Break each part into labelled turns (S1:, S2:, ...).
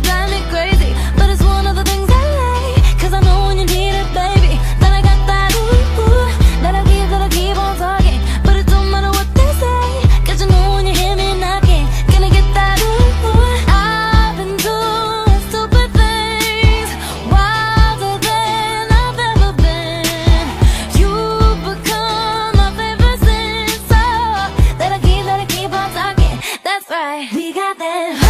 S1: drive me crazy But it's one of the things I I know when you need it, baby That I got that ooh, That I keep, that I keep on talking But it don't matter what they you know when you hear me Gonna get that ooh, I've been doing stupid things Wilder than I've ever been. You've become my favorite So that I keep, that I keep on talking That's right, we got that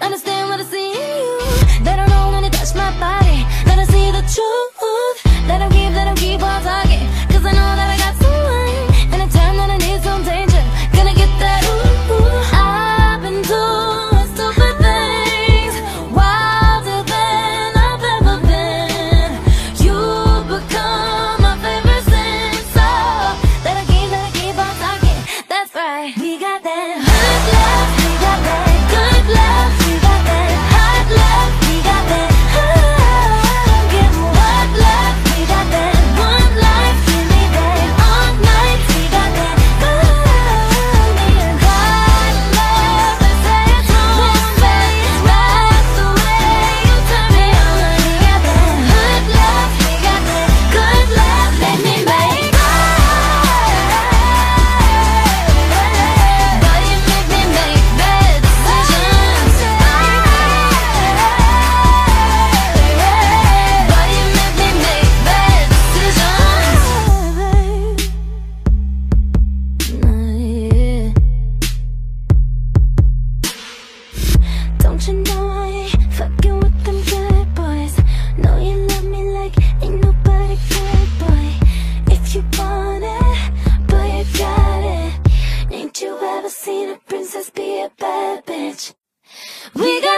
S1: Understand seen a princess be a bad bitch? We got